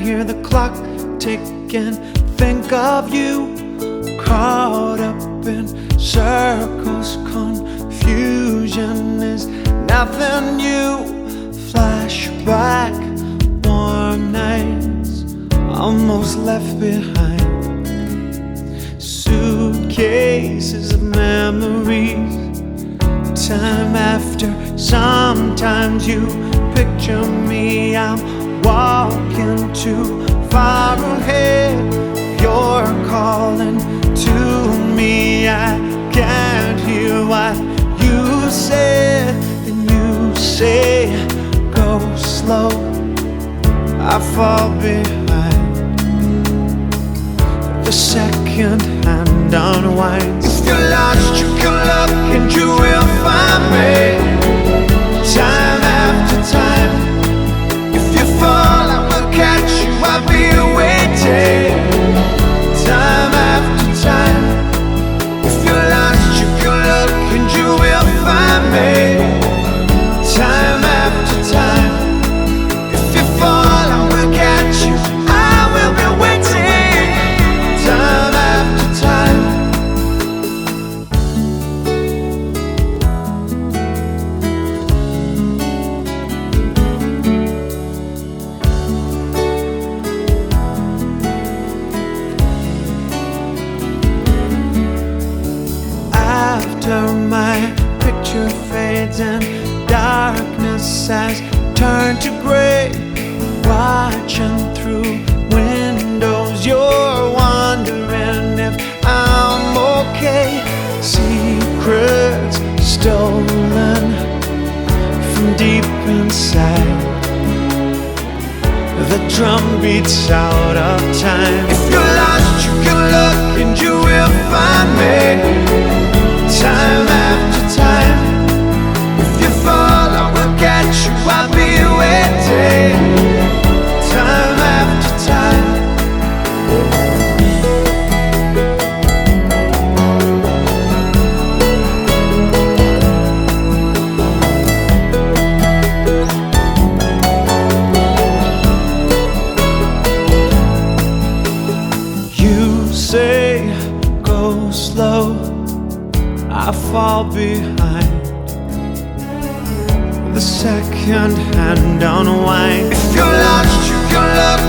hear the clock ticking, think of you caught up in circles. Confusion is nothing new. Flashback, warm nights, almost left behind. Suitcases of memories, time after. Sometimes you picture me, too far ahead. You're calling to me, I can't hear what you said. And you say, Go slow, I fall behind. The second hand unwinds. If you're picture fades and darkness has turned to gray, watching through windows, you're wondering if I'm okay. Secrets stolen from deep inside. The drum beats out of time. Go slow, I fall behind. The second hand unwind. If you're lost, you can look